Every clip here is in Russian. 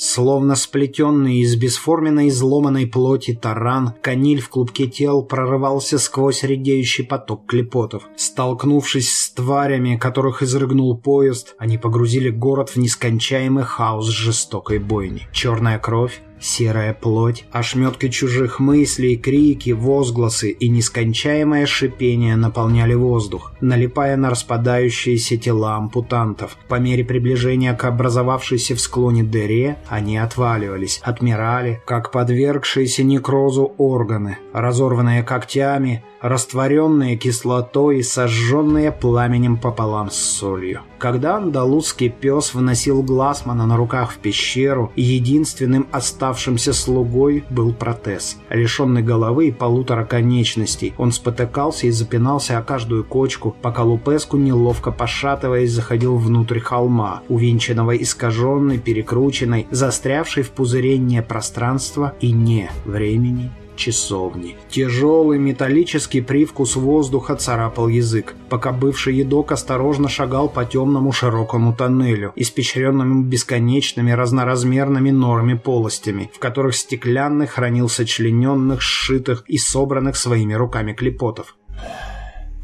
Словно сплетенный из бесформенной изломанной плоти таран, каниль в клубке тел прорывался сквозь редеющий поток клепотов. Столкнувшись с тварями, которых изрыгнул поезд, они погрузили город в нескончаемый хаос жестокой бойни. Черная кровь, Серая плоть, ошметки чужих мыслей, крики, возгласы и нескончаемое шипение наполняли воздух, налипая на распадающиеся тела ампутантов. По мере приближения к образовавшейся в склоне дыре, они отваливались, отмирали, как подвергшиеся некрозу органы, разорванные когтями, растворенные кислотой и сожженные пламенем пополам с солью. Когда андалузский пес вносил Глассмана на руках в пещеру, единственным оставшимся слугой был протез. Лишенный головы и полутора конечностей, он спотыкался и запинался о каждую кочку, пока Лупеску, неловко пошатываясь, заходил внутрь холма, увенчанного искаженной, перекрученной, застрявшей в пузырении пространства и не времени часовни. Тяжелый металлический привкус воздуха царапал язык, пока бывший едок осторожно шагал по темному широкому тоннелю, испещренному бесконечными разноразмерными норами полостями, в которых стеклянный хранил сочлененных, сшитых и собранных своими руками клепотов.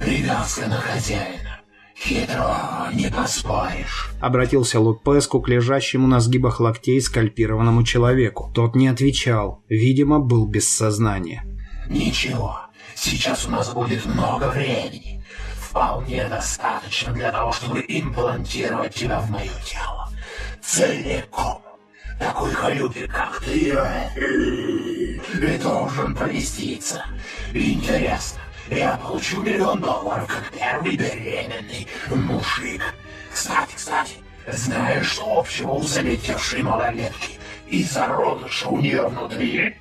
«Привязка на хозяина. «Хитро, не поспоришь», — обратился Лупеску к лежащему на сгибах локтей скальпированному человеку. Тот не отвечал, видимо, был без сознания. «Ничего, сейчас у нас будет много времени. Вполне достаточно для того, чтобы имплантировать тебя в мое тело. Целиком. Такой халюпик, как ты, и должен поместиться. Интересно, я получу миллион долларов, как первый беременный мужик. Кстати, кстати, знаешь, что общего у залетевшей малолетки и зародыша у нее внутри?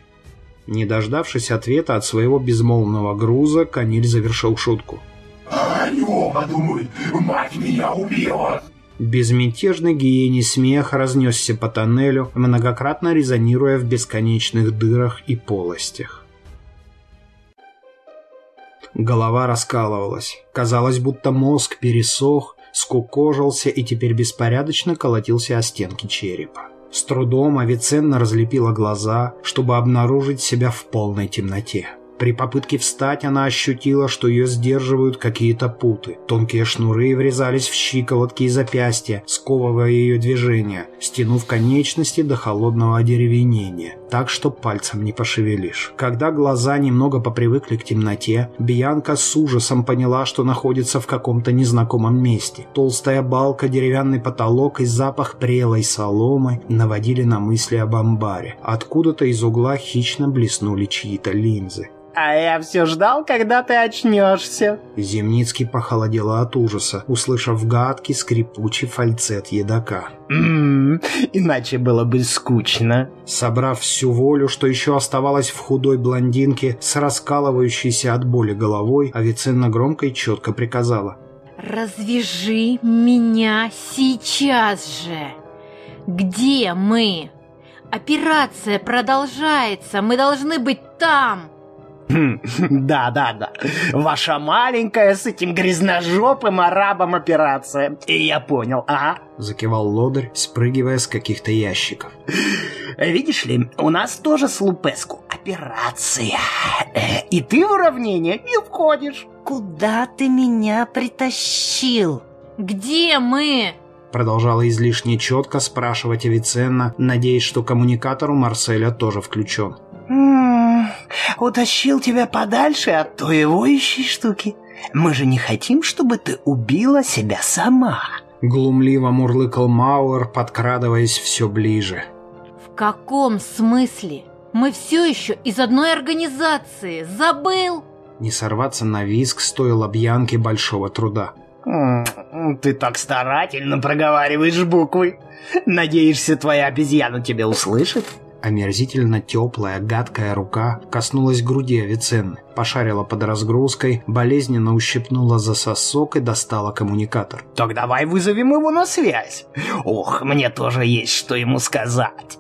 Не дождавшись ответа от своего безмолвного груза, Каниль завершил шутку. Они оба думают, мать меня убила. Безмятежный гиений смех разнесся по тоннелю, многократно резонируя в бесконечных дырах и полостях. Голова раскалывалась. Казалось, будто мозг пересох, скукожился и теперь беспорядочно колотился о стенки черепа. С трудом Авиценна разлепила глаза, чтобы обнаружить себя в полной темноте. При попытке встать она ощутила, что ее сдерживают какие-то путы. Тонкие шнуры врезались в щиколотки и запястья, сковывая ее движение, стянув конечности до холодного одеревенения, так что пальцем не пошевелишь. Когда глаза немного попривыкли к темноте, Бьянка с ужасом поняла, что находится в каком-то незнакомом месте. Толстая балка, деревянный потолок и запах прелой соломы наводили на мысли об амбаре. Откуда-то из угла хищно блеснули чьи-то линзы. А я все ждал, когда ты очнешься. Земницкий похолодел от ужаса, услышав гадкий скрипучий фальцет едока. Ммм, иначе было бы скучно. Собрав всю волю, что еще оставалось в худой блондинке с раскалывающейся от боли головой, Авиценна громко и четко приказала. «Развяжи меня сейчас же! Где мы? Операция продолжается, мы должны быть там!» Да, да, да. Ваша маленькая с этим грязножопым арабом операция. И я понял, ага. Закивал лодырь, спрыгивая с каких-то ящиков. Видишь ли, у нас тоже с Лупеску операция. И ты в уравнение не входишь. Куда ты меня притащил? Где мы? Продолжала излишне четко спрашивать Авиценна, надеясь, что коммуникатор у Марселя тоже включен. Утащил тебя подальше от той воющей штуки. Мы же не хотим, чтобы ты убила себя сама. Глумливо мурлыкал Мауэр, подкрадываясь все ближе. В каком смысле? Мы все еще из одной организации. Забыл? Не сорваться на виск стоило Бьянке большого труда. Ты так старательно проговариваешь буквы. Надеешься, твоя обезьяна тебя услышит? Омерзительно теплая, гадкая рука коснулась груди Авиценны, пошарила под разгрузкой, болезненно ущипнула за сосок и достала коммуникатор. «Так давай вызовем его на связь. Ох, мне тоже есть что ему сказать».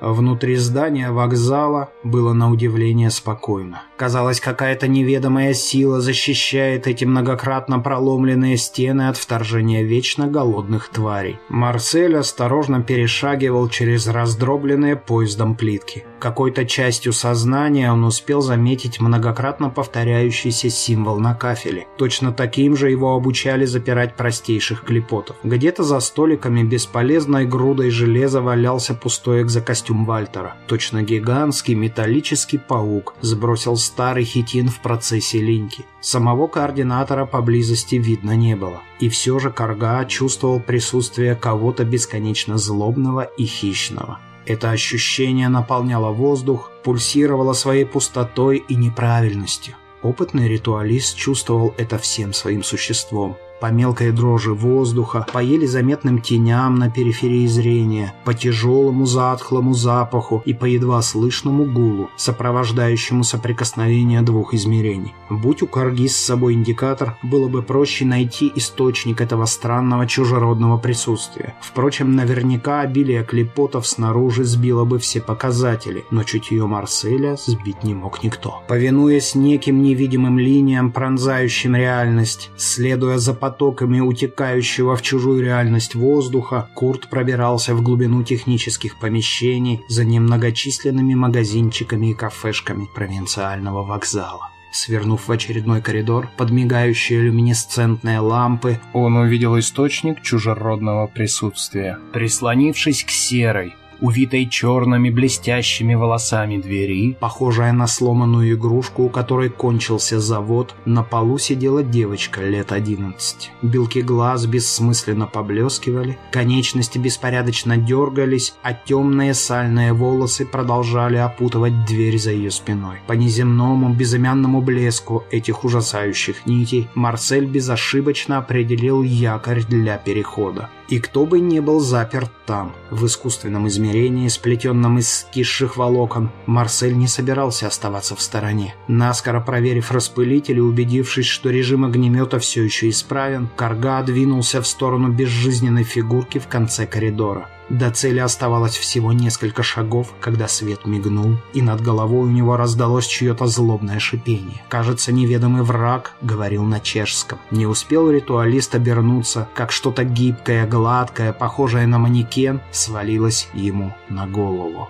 Внутри здания вокзала было на удивление спокойно. Казалось, какая-то неведомая сила защищает эти многократно проломленные стены от вторжения вечно голодных тварей. Марсель осторожно перешагивал через раздробленные поездом плитки. Какой-то частью сознания он успел заметить многократно повторяющийся символ на кафеле. Точно таким же его обучали запирать простейших клепотов. Где-то за столиками бесполезной грудой железа валялся пустой экзокостюм костюм Вальтера. Точно гигантский металлический паук сбросил старый хитин в процессе линьки. Самого координатора поблизости видно не было. И все же Карга чувствовал присутствие кого-то бесконечно злобного и хищного. Это ощущение наполняло воздух, пульсировало своей пустотой и неправильностью. Опытный ритуалист чувствовал это всем своим существом по мелкой дрожи воздуха, по еле заметным теням на периферии зрения, по тяжелому затхлому запаху и по едва слышному гулу, сопровождающему соприкосновение двух измерений. Будь у Карги с собой индикатор, было бы проще найти источник этого странного чужеродного присутствия. Впрочем, наверняка обилие клепотов снаружи сбило бы все показатели, но чутье Марселя сбить не мог никто. Повинуясь неким невидимым линиям, пронзающим реальность, следуя за потоками утекающего в чужую реальность воздуха, Курт пробирался в глубину технических помещений за немногочисленными магазинчиками и кафешками провинциального вокзала. Свернув в очередной коридор, под мигающие люминесцентные лампы, он увидел источник чужеродного присутствия. Прислонившись к серой, увитой черными блестящими волосами двери, похожая на сломанную игрушку, у которой кончился завод, на полу сидела девочка лет одиннадцати. Белки глаз бессмысленно поблескивали, конечности беспорядочно дергались, а темные сальные волосы продолжали опутывать дверь за ее спиной. По неземному безымянному блеску этих ужасающих нитей Марсель безошибочно определил якорь для перехода. И кто бы не был заперт там, в искусственном измерении, сплетенном из скисших волокон, Марсель не собирался оставаться в стороне. Наскоро проверив распылитель и убедившись, что режим огнемета все еще исправен, Карга двинулся в сторону безжизненной фигурки в конце коридора. До цели оставалось всего несколько шагов, когда свет мигнул, и над головой у него раздалось чье-то злобное шипение. Кажется, неведомый враг говорил на чешском. Не успел ритуалист обернуться, как что-то гибкое, гладкое, похожее на манекен, свалилось ему на голову.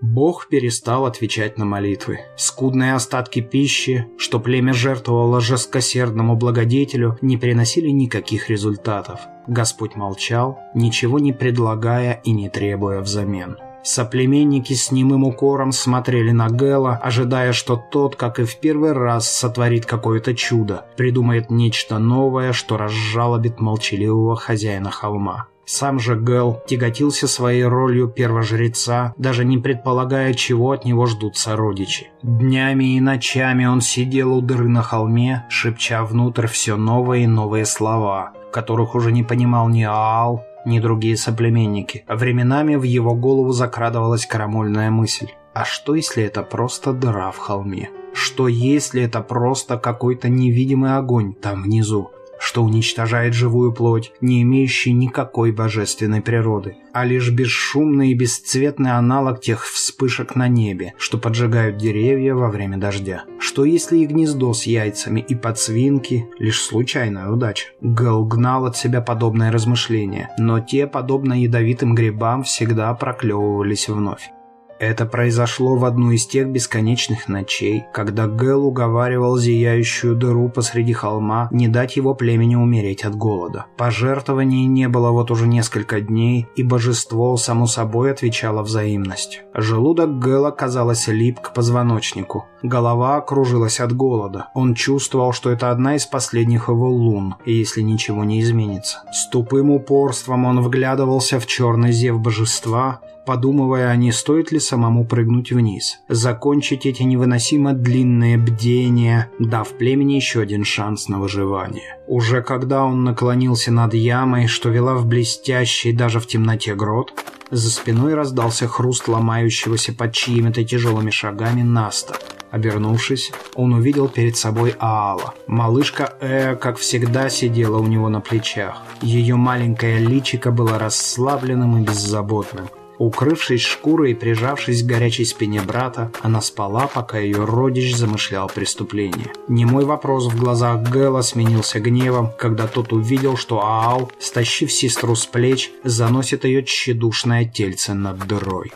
Бог перестал отвечать на молитвы. Скудные остатки пищи, что племя жертвовало жесткосердному благодетелю, не приносили никаких результатов. Господь молчал, ничего не предлагая и не требуя взамен. Соплеменники с немым укором смотрели на Гэла, ожидая, что тот, как и в первый раз, сотворит какое-то чудо, придумает нечто новое, что разжалобит молчаливого хозяина холма. Сам же Гэл тяготился своей ролью первожреца, даже не предполагая, чего от него ждут сородичи. Днями и ночами он сидел у дыры на холме, шепча внутрь все новые и новые слова, которых уже не понимал ни Аал, ни другие соплеменники. А временами в его голову закрадывалась крамольная мысль. А что, если это просто дыра в холме? Что, если это просто какой-то невидимый огонь там внизу? Что уничтожает живую плоть, не имеющий никакой божественной природы, а лишь бесшумный и бесцветный аналог тех вспышек на небе, что поджигают деревья во время дождя. Что если и гнездо с яйцами, и подсвинки – лишь случайная удача? Гэл гнал от себя подобное размышление, но те, подобно ядовитым грибам, всегда проклевывались вновь. Это произошло в одну из тех бесконечных ночей, когда Гэл уговаривал зияющую дыру посреди холма не дать его племени умереть от голода. Пожертвований не было вот уже несколько дней, и божество само собой отвечало взаимностью. Желудок Гэла, казалось, лип к позвоночнику. Голова кружилась от голода. Он чувствовал, что это одна из последних его лун, если ничего не изменится. С тупым упорством он вглядывался в черный зев божества, подумывая, не стоит ли самому прыгнуть вниз, закончить эти невыносимо длинные бдения, дав племени еще один шанс на выживание. Уже когда он наклонился над ямой, что вела в блестящий даже в темноте грот, за спиной раздался хруст ломающегося под чьими-то тяжелыми шагами Наста. Обернувшись, он увидел перед собой Аала. Малышка Э, как всегда, сидела у него на плечах. Ее маленькое личико было расслабленным и беззаботным. Укрывшись шкурой и прижавшись к горячей спине брата, она спала, пока ее родич замышлял преступление. Немой вопрос в глазах Гэла сменился гневом, когда тот увидел, что Аал, стащив сестру с плеч, заносит ее тщедушное тельце над дырой.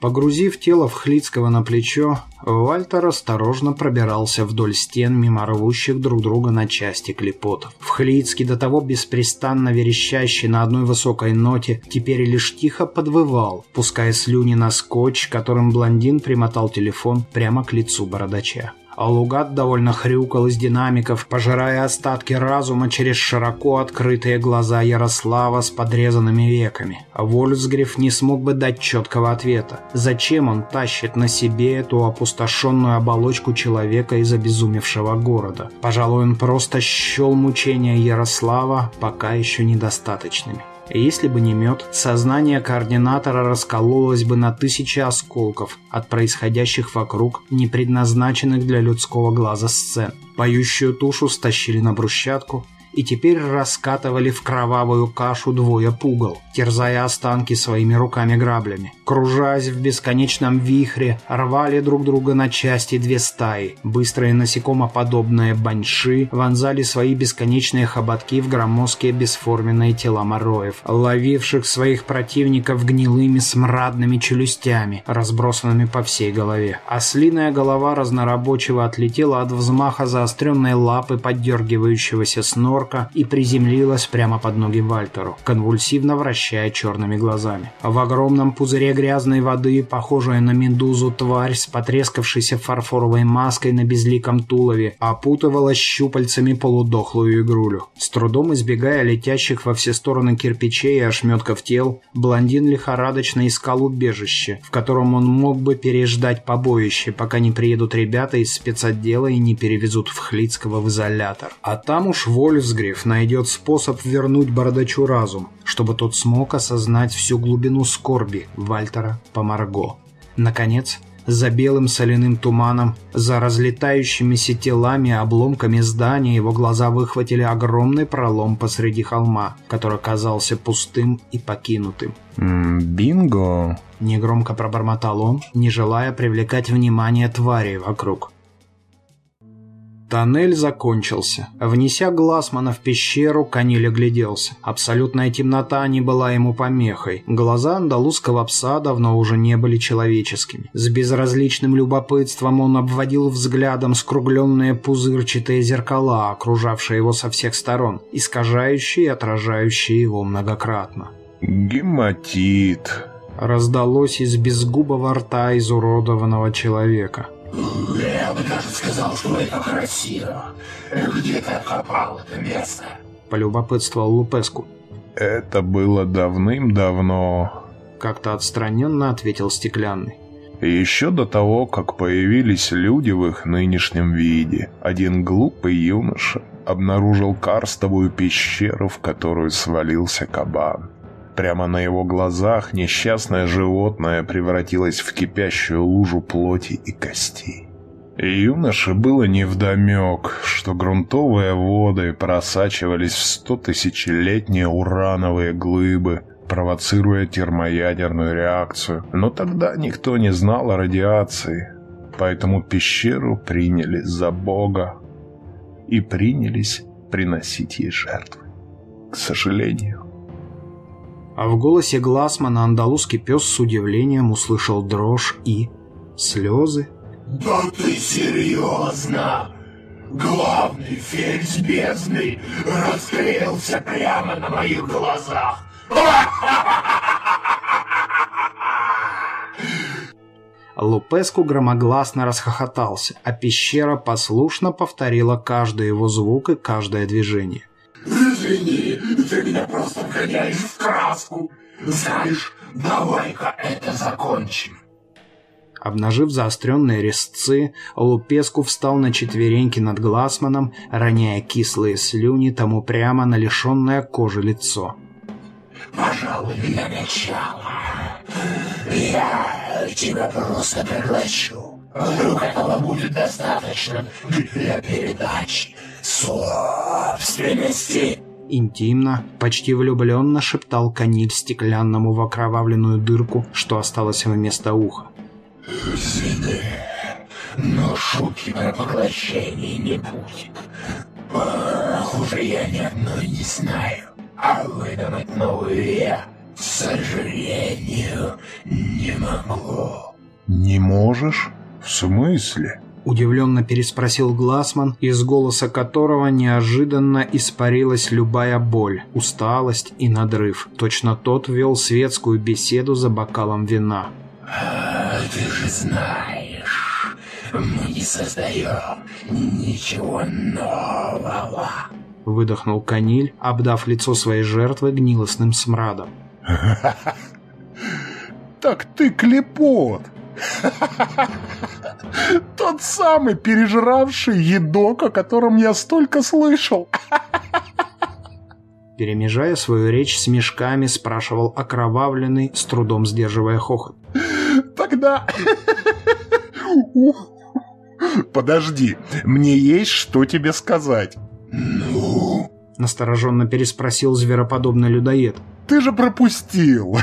Погрузив тело Вхлицкого на плечо, Вальтер осторожно пробирался вдоль стен мимо рвущих друг друга на части клепотов. Вхлицкий, до того беспрестанно верещащий на одной высокой ноте, теперь лишь тихо подвывал, пуская слюни на скотч, которым блондин примотал телефон прямо к лицу бородача а Лугат довольно хрюкал из динамиков, пожирая остатки разума через широко открытые глаза Ярослава с подрезанными веками. Вольфсгриф не смог бы дать четкого ответа. Зачем он тащит на себе эту опустошенную оболочку человека из обезумевшего города? Пожалуй, он просто счел мучения Ярослава пока еще недостаточными. Если бы не мед, сознание координатора раскололось бы на тысячи осколков от происходящих вокруг, не предназначенных для людского глаза сцен. Поющую тушу стащили на брусчатку, и теперь раскатывали в кровавую кашу двое пугал, терзая останки своими руками-граблями. Кружась в бесконечном вихре, рвали друг друга на части две стаи. Быстрые насекомоподобные баньши вонзали свои бесконечные хоботки в громоздкие бесформенные тела мороев, ловивших своих противников гнилыми смрадными челюстями, разбросанными по всей голове. Ослиная голова разнорабочего отлетела от взмаха заостренной лапы поддергивающегося снор орка и приземлилась прямо под ноги Вальтеру, конвульсивно вращая черными глазами. В огромном пузыре грязной воды, похожая на медузу тварь с потрескавшейся фарфоровой маской на безликом тулове, опутывала щупальцами полудохлую игрулю. С трудом избегая летящих во все стороны кирпичей и ошметков тел, блондин лихорадочно искал убежище, в котором он мог бы переждать побоище, пока не приедут ребята из спецотдела и не перевезут в Хлицкого в изолятор. А там уж Вольфс Росгриф найдет способ вернуть бородачу разум, чтобы тот смог осознать всю глубину скорби Вальтера по Марго. Наконец, за белым соляным туманом, за разлетающимися телами и обломками здания его глаза выхватили огромный пролом посреди холма, который казался пустым и покинутым. «Бинго!» – негромко пробормотал он, не желая привлекать внимание тварей вокруг. Тоннель закончился. Внеся Глассмана в пещеру, Каниль огляделся. Абсолютная темнота не была ему помехой. Глаза андалузского пса давно уже не были человеческими. С безразличным любопытством он обводил взглядом скругленные пузырчатые зеркала, окружавшие его со всех сторон, искажающие и отражающие его многократно. «Гематит», раздалось из безгубого рта изуродованного человека. Я бы даже сказал, что это красиво. Где ты откопал это место? Полюбопытствовал Лупеску. Это было давным-давно. Как-то отстраненно ответил Стеклянный. Еще до того, как появились люди в их нынешнем виде, один глупый юноша обнаружил карстовую пещеру, в которую свалился кабан. Прямо на его глазах несчастное животное превратилось в кипящую лужу плоти и костей. И юноше было невдомек, что грунтовые воды просачивались в стотысячелетние урановые глыбы, провоцируя термоядерную реакцию. Но тогда никто не знал о радиации, поэтому пещеру приняли за Бога и принялись приносить ей жертвы. К сожалению, а в голосе Глассмана андалузский пес с удивлением услышал дрожь и... слезы. «Да ты серьезно? Главный фельдс бездны расклеился прямо на моих глазах!» Лупеску громогласно расхохотался, а пещера послушно повторила каждый его звук и каждое движение. Извини, ты меня просто вгоняешь в краску. Знаешь, давай-ка это закончим. Обнажив заостренные резцы, Лупеску встал на четвереньки над Глассманом, роняя кислые слюни тому прямо на лишенное кожи лицо. «Пожалуй, для начала я тебя просто приглашу. Вдруг этого будет достаточно для передачи собственности. Интимно, почти влюбленно шептал Каниль стеклянному в окровавленную дырку, что осталось вместо уха. Извини, но шутки про поглощение не будет. Хуже я ни одной не знаю. А выдумать новую я, к сожалению, не могу. Не можешь? В смысле? Удивленно переспросил Глассман, из голоса которого неожиданно испарилась любая боль, усталость и надрыв. Точно тот вел светскую беседу за бокалом вина. А, ты же знаешь, мы не создаем ничего нового. Выдохнул Каниль, обдав лицо своей жертвы гнилостным смрадом. Так ты клепот! Тот самый пережравший едок, о котором я столько слышал. Перемежая свою речь с мешками, спрашивал окровавленный, с трудом сдерживая хохот. Тогда... Подожди, мне есть что тебе сказать. Ну, Настороженно переспросил звероподобный людоед. Ты же пропустил.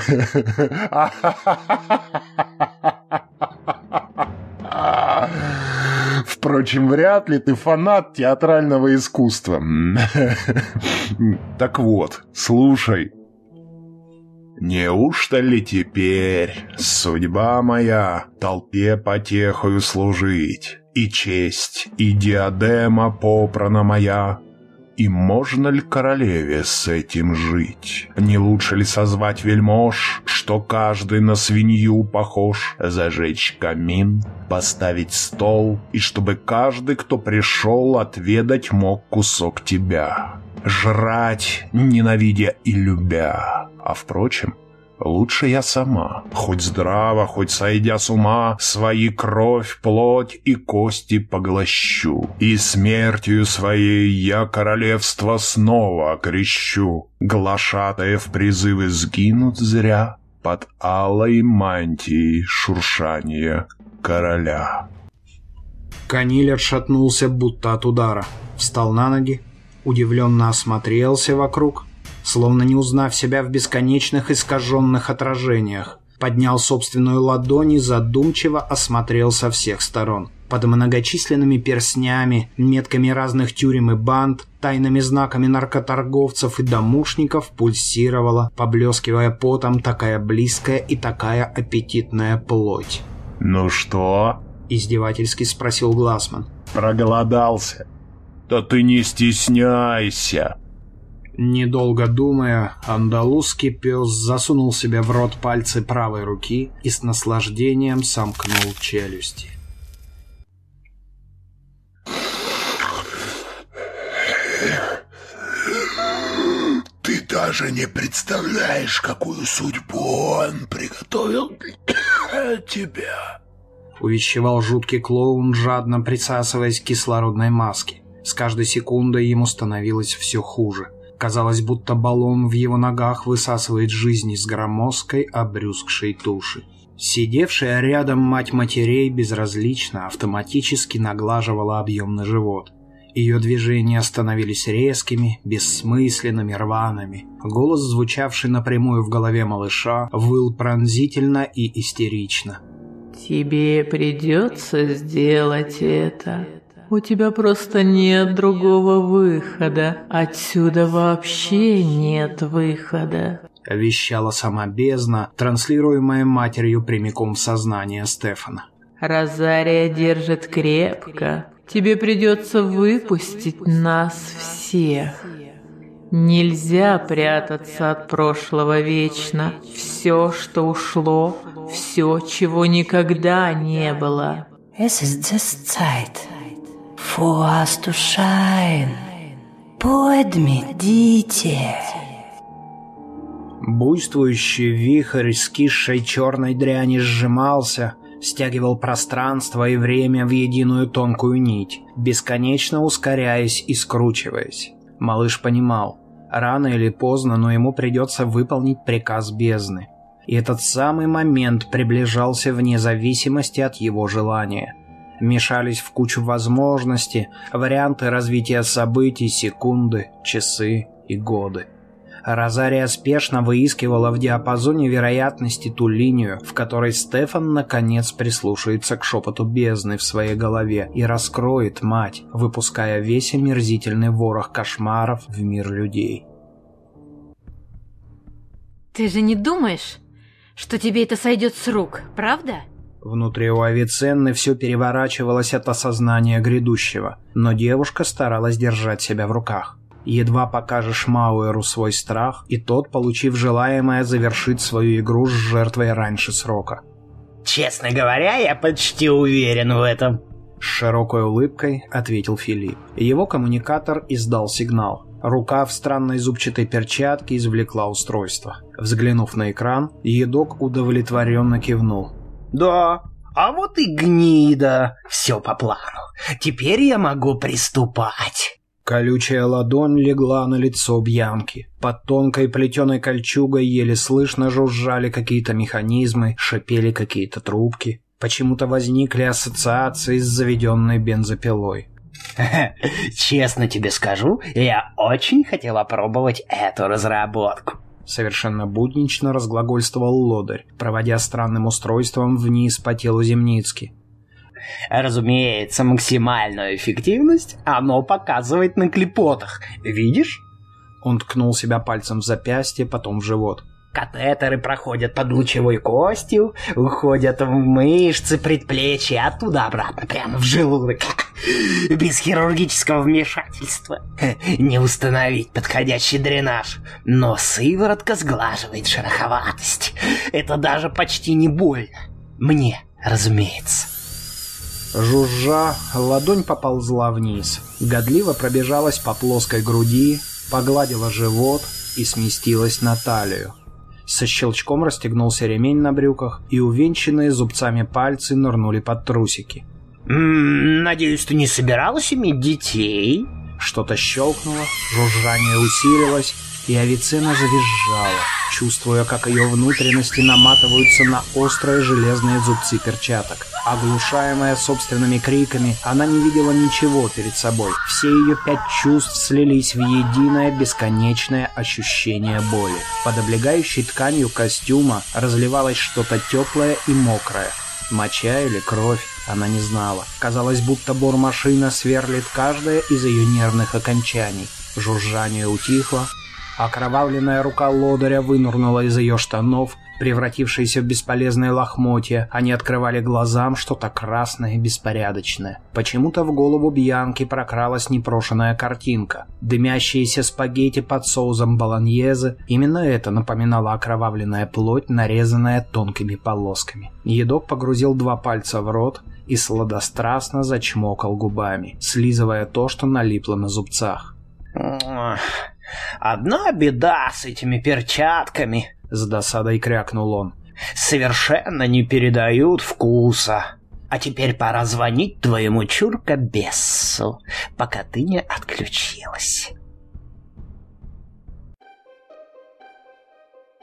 Впрочем, вряд ли ты фанат театрального искусства. Так вот, слушай. Неужто ли теперь судьба моя толпе потехою служить, и честь, и диадема попрана моя и можно ли королеве с этим жить? Не лучше ли созвать вельмож, что каждый на свинью похож, зажечь камин, поставить стол, и чтобы каждый, кто пришел, отведать мог кусок тебя? Жрать, ненавидя и любя. А впрочем, Лучше я сама, хоть здраво, хоть сойдя с ума, свои кровь, плоть и кости поглощу. И смертью своей я королевство снова окрещу. В призывы сгинут зря под алой мантией шуршания короля. Каниль отшатнулся, будто от удара. Встал на ноги, удивленно осмотрелся вокруг — словно не узнав себя в бесконечных искаженных отражениях. Поднял собственную ладонь и задумчиво осмотрел со всех сторон. Под многочисленными перстнями, метками разных тюрем и банд, тайными знаками наркоторговцев и домушников пульсировала, поблескивая потом, такая близкая и такая аппетитная плоть. «Ну что?» – издевательски спросил Глассман. «Проголодался?» «Да ты не стесняйся!» Недолго думая, андалузский пес засунул себе в рот пальцы правой руки и с наслаждением сомкнул челюсти. Ты даже не представляешь, какую судьбу он приготовил для тебя. Увещевал жуткий клоун, жадно присасываясь к кислородной маске. С каждой секундой ему становилось все хуже. Казалось, будто баллон в его ногах высасывает жизнь из громоздкой, обрюзгшей туши. Сидевшая рядом мать матерей безразлично автоматически наглаживала объемный живот. Ее движения становились резкими, бессмысленными, рваными. Голос, звучавший напрямую в голове малыша, выл пронзительно и истерично. «Тебе придется сделать это», у тебя просто нет другого выхода. Отсюда вообще нет выхода. Вещала сама бездна, транслируемая матерью прямиком в сознание Стефана. Розария держит крепко. Тебе придется выпустить нас всех. Нельзя прятаться от прошлого вечно. Все, что ушло, все, чего никогда не было. Es ist Zeit for to shine. Подмедите. Буйствующий вихрь скисшей черной дряни сжимался, стягивал пространство и время в единую тонкую нить, бесконечно ускоряясь и скручиваясь. Малыш понимал, рано или поздно, но ему придется выполнить приказ бездны. И этот самый момент приближался вне зависимости от его желания – мешались в кучу возможностей, варианты развития событий, секунды, часы, и годы. Розария спешно выискивала в диапазоне вероятности ту линию, в которой Стефан наконец прислушается к шепоту бездны в своей голове и раскроет мать, выпуская весь омерзительный ворох кошмаров в мир людей. Ты же не думаешь, что тебе это сойдет с рук, правда? Внутри у Авиценны все переворачивалось от осознания грядущего, но девушка старалась держать себя в руках. Едва покажешь Мауэру свой страх, и тот, получив желаемое, завершит свою игру с жертвой раньше срока. Честно говоря, я почти уверен в этом. С широкой улыбкой ответил Филипп. Его коммуникатор издал сигнал. Рука в странной зубчатой перчатке извлекла устройство. Взглянув на экран, едок удовлетворенно кивнул. Да, а вот и гнида. Все по плану. Теперь я могу приступать. Колючая ладонь легла на лицо Бьянки. Под тонкой плетеной кольчугой еле слышно жужжали какие-то механизмы, шипели какие-то трубки. Почему-то возникли ассоциации с заведенной бензопилой. Честно тебе скажу, я очень хотел опробовать эту разработку. Совершенно буднично разглагольствовал лодырь, проводя странным устройством вниз по телу Земницки. Разумеется, максимальную эффективность оно показывает на клепотах. Видишь? Он ткнул себя пальцем в запястье, потом в живот. Катетеры проходят под лучевой костью, уходят в мышцы предплечья, оттуда обратно, прямо в желудок. Без хирургического вмешательства. Не установить подходящий дренаж. Но сыворотка сглаживает шероховатость. Это даже почти не больно. Мне, разумеется. Жужжа, ладонь поползла вниз. Годливо пробежалась по плоской груди, погладила живот и сместилась на талию. Со щелчком расстегнулся ремень на брюках, и увенчанные зубцами пальцы нырнули под трусики. «Надеюсь, ты не собиралась иметь детей?» Что-то щелкнуло, жужжание усилилось, и Авиценна завизжала, чувствуя, как ее внутренности наматываются на острые железные зубцы перчаток. Оглушаемая собственными криками, она не видела ничего перед собой. Все ее пять чувств слились в единое бесконечное ощущение боли. Под облегающей тканью костюма разливалось что-то теплое и мокрое. Моча или кровь, она не знала. Казалось, будто бормашина сверлит каждое из ее нервных окончаний. Жужжание утихло, Окровавленная рука лодыря вынурнула из ее штанов, превратившиеся в бесполезные лохмотья. Они открывали глазам что-то красное и беспорядочное. Почему-то в голову Бьянки прокралась непрошенная картинка. Дымящиеся спагетти под соусом болоньезе. Именно это напоминало окровавленная плоть, нарезанная тонкими полосками. Едок погрузил два пальца в рот и сладострастно зачмокал губами, слизывая то, что налипло на зубцах. Одна беда с этими перчатками, с досадой крякнул он. Совершенно не передают вкуса. А теперь пора звонить твоему чурка-бессу, пока ты не отключилась.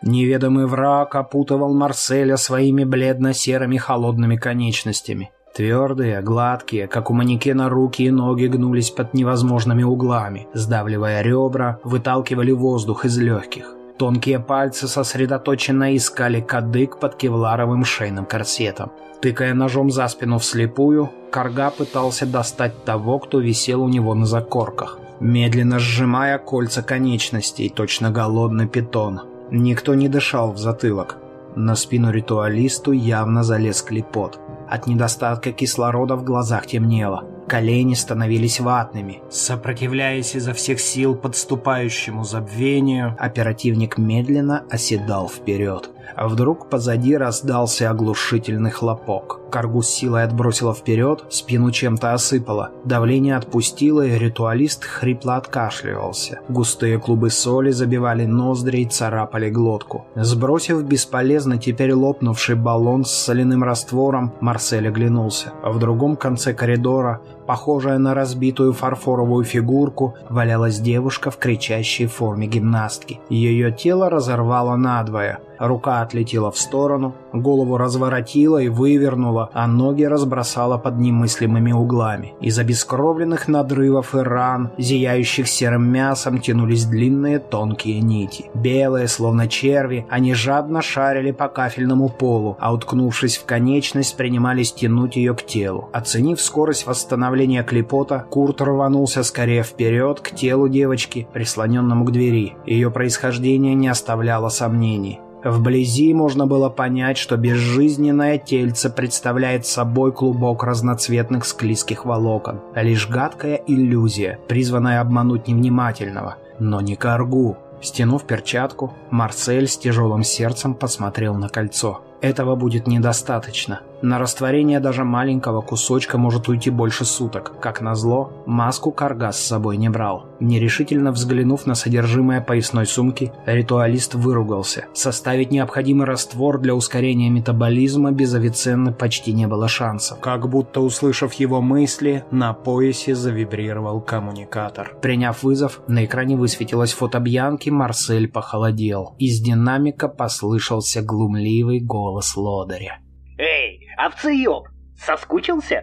Неведомый враг опутывал Марселя своими бледно-серыми холодными конечностями. Твердые, гладкие, как у манекена руки и ноги гнулись под невозможными углами, сдавливая ребра, выталкивали воздух из легких. Тонкие пальцы сосредоточенно искали кадык под кевларовым шейным корсетом. Тыкая ножом за спину вслепую, Карга пытался достать того, кто висел у него на закорках, медленно сжимая кольца конечностей, точно голодный питон. Никто не дышал в затылок. На спину ритуалисту явно залез клепот. От недостатка кислорода в глазах темнело. Колени становились ватными. Сопротивляясь изо всех сил подступающему забвению, оперативник медленно оседал вперед. А вдруг позади раздался оглушительный хлопок. Каргу с силой отбросила вперед, спину чем-то осыпала. Давление отпустило, и ритуалист хрипло откашливался. Густые клубы соли забивали ноздри и царапали глотку. Сбросив бесполезно теперь лопнувший баллон с соляным раствором, Марсель оглянулся. А в другом конце коридора Похожая на разбитую фарфоровую фигурку, валялась девушка в кричащей форме гимнастки. Ее тело разорвало надвое, Рука отлетела в сторону, голову разворотила и вывернула, а ноги разбросала под немыслимыми углами. Из обескровленных надрывов и ран, зияющих серым мясом, тянулись длинные тонкие нити. Белые, словно черви, они жадно шарили по кафельному полу, а уткнувшись в конечность, принимались тянуть ее к телу. Оценив скорость восстановления клепота, Курт рванулся скорее вперед к телу девочки, прислоненному к двери. Ее происхождение не оставляло сомнений. Вблизи можно было понять, что безжизненное тельце представляет собой клубок разноцветных склизких волокон. Лишь гадкая иллюзия, призванная обмануть невнимательного, но не коргу. Стянув перчатку, Марсель с тяжелым сердцем посмотрел на кольцо. Этого будет недостаточно. На растворение даже маленького кусочка может уйти больше суток. Как назло, маску Каргас с собой не брал. Нерешительно взглянув на содержимое поясной сумки, ритуалист выругался. Составить необходимый раствор для ускорения метаболизма без Авиценны почти не было шансов. Как будто услышав его мысли, на поясе завибрировал коммуникатор. Приняв вызов, на экране высветилась фото Бьянки, Марсель похолодел. Из динамика послышался глумливый голос лодыря. Эй, овцеёб, соскучился?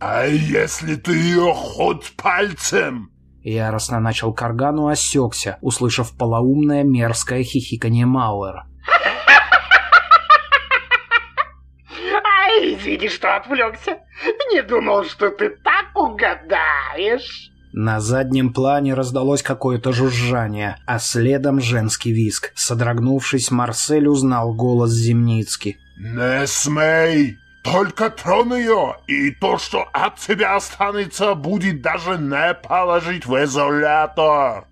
А если ты ее хоть пальцем? Яростно начал Каргану осекся, услышав полоумное мерзкое хихиканье Мауэра. Ай, извини, что отвлекся. Не думал, что ты так угадаешь. На заднем плане раздалось какое-то жужжание, а следом женский виск. Содрогнувшись, Марсель узнал голос Земницки. Не смей! Только тронь ее, и то, что от тебя останется, будет даже не положить в изолятор.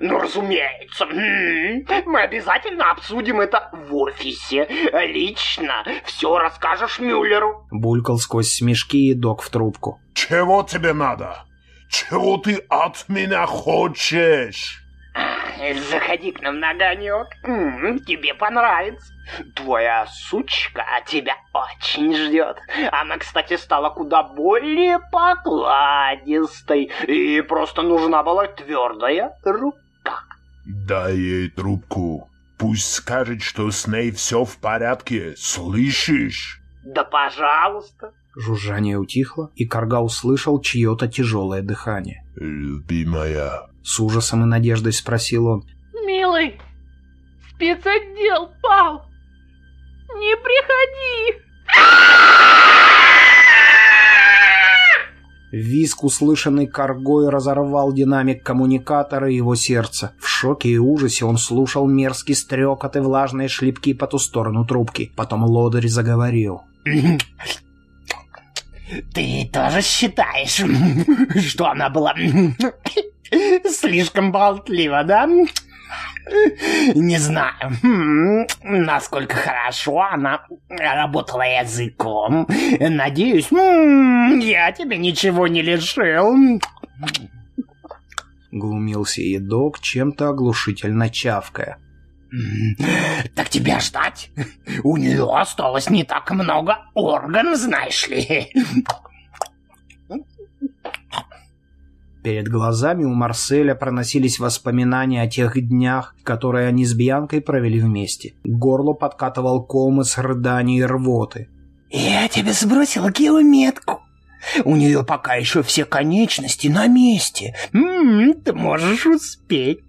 Ну, разумеется. М, Мы обязательно обсудим это в офисе. Лично. Все расскажешь Мюллеру. Булькал сквозь смешки и док в трубку. Чего тебе надо? Чего ты от меня хочешь? Заходи к нам на огонек. Тебе понравится. Твоя сучка тебя очень ждет. Она, кстати, стала куда более покладистой. И просто нужна была твердая рука. Дай ей трубку. Пусть скажет, что с ней все в порядке. Слышишь? Да пожалуйста. Жужжание утихло, и Карга услышал чье-то тяжелое дыхание. Любимая. С ужасом и надеждой спросил он. Милый, спецотдел пал. Не приходи. Виск, услышанный Каргой, разорвал динамик коммуникатора и его сердце. В шоке и ужасе он слушал мерзкий стрекот и влажные шлепки по ту сторону трубки. Потом лодырь заговорил. Ты тоже считаешь, что она была слишком болтлива, да? Не знаю, насколько хорошо она работала языком. Надеюсь, я тебе ничего не лишил. Глумился едок, чем-то оглушительно чавкая. М, Так тебя ждать? У нее осталось не так много органов, знаешь ли. Перед глазами у Марселя проносились воспоминания о тех днях, которые они с Бьянкой провели вместе. К горлу подкатывал ком из рыданий и рвоты. Я тебе сбросил геометку. У нее пока еще все конечности на месте. М, ты можешь успеть.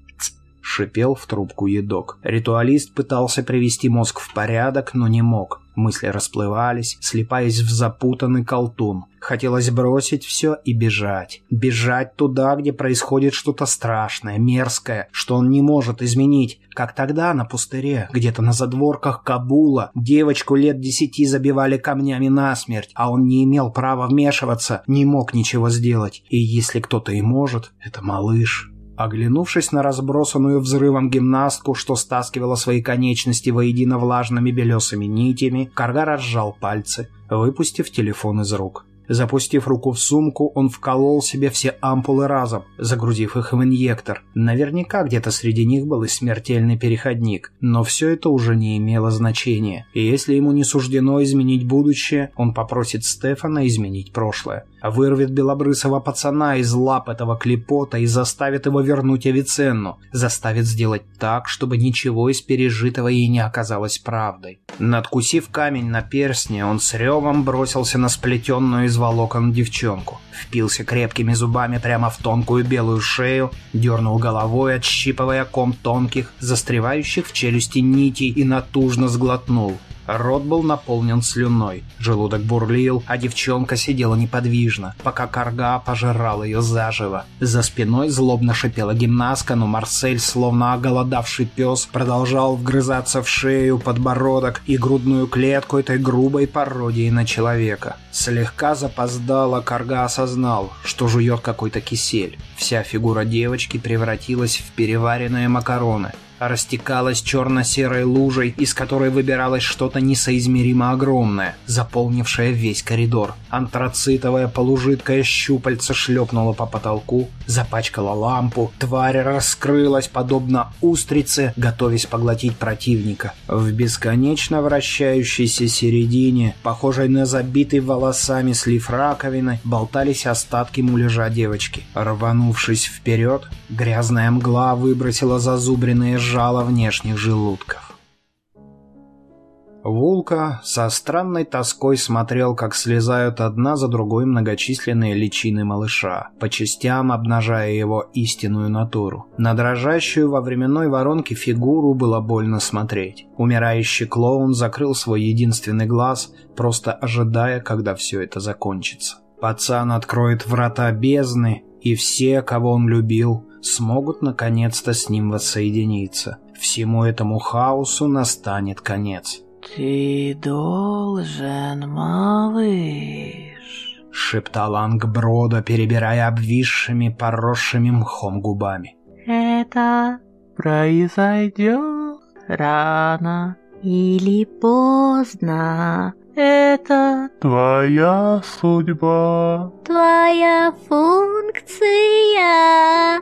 Шипел в трубку едок. Ритуалист пытался привести мозг в порядок, но не мог. Мысли расплывались, слипаясь в запутанный колтун. Хотелось бросить все и бежать. Бежать туда, где происходит что-то страшное, мерзкое, что он не может изменить. Как тогда на пустыре, где-то на задворках Кабула, девочку лет десяти забивали камнями насмерть, а он не имел права вмешиваться, не мог ничего сделать. И если кто-то и может, это малыш. Оглянувшись на разбросанную взрывом гимнастку, что стаскивала свои конечности воедино влажными белесыми нитями, Карга разжал пальцы, выпустив телефон из рук. Запустив руку в сумку, он вколол себе все ампулы разом, загрузив их в инъектор. Наверняка где-то среди них был и смертельный переходник, но все это уже не имело значения. И если ему не суждено изменить будущее, он попросит Стефана изменить прошлое. Вырвет белобрысого пацана из лап этого клепота и заставит его вернуть Авиценну, заставит сделать так, чтобы ничего из пережитого ей не оказалось правдой. Надкусив камень на перстне, он с ревом бросился на сплетенную из волокон девчонку, впился крепкими зубами прямо в тонкую белую шею, дернул головой, отщипывая ком тонких, застревающих в челюсти нитей и натужно сглотнул. Рот был наполнен слюной, желудок бурлил, а девчонка сидела неподвижно, пока карга пожирал ее заживо. За спиной злобно шипела гимнастка, но Марсель, словно оголодавший пес, продолжал вгрызаться в шею, подбородок и грудную клетку этой грубой пародии на человека. Слегка запоздало, карга осознал, что жует какой-то кисель. Вся фигура девочки превратилась в переваренные макароны растекалась черно-серой лужей, из которой выбиралось что-то несоизмеримо огромное, заполнившее весь коридор. Антрацитовая полужидкая щупальца шлепнула по потолку, запачкала лампу. Тварь раскрылась, подобно устрице, готовясь поглотить противника. В бесконечно вращающейся середине, похожей на забитый волосами слив раковины, болтались остатки муляжа девочки. Рванувшись вперед, грязная мгла выбросила зазубренные жало внешних желудков. Вулка со странной тоской смотрел, как слезают одна за другой многочисленные личины малыша, по частям обнажая его истинную натуру. На дрожащую во временной воронке фигуру было больно смотреть. Умирающий клоун закрыл свой единственный глаз, просто ожидая, когда все это закончится. Пацан откроет врата бездны, и все, кого он любил, смогут наконец-то с ним воссоединиться. Всему этому хаосу настанет конец. «Ты должен, малыш», — шептал Ангброда, перебирая обвисшими, поросшими мхом губами. «Это произойдет рано или поздно. Это твоя судьба, твоя функция»,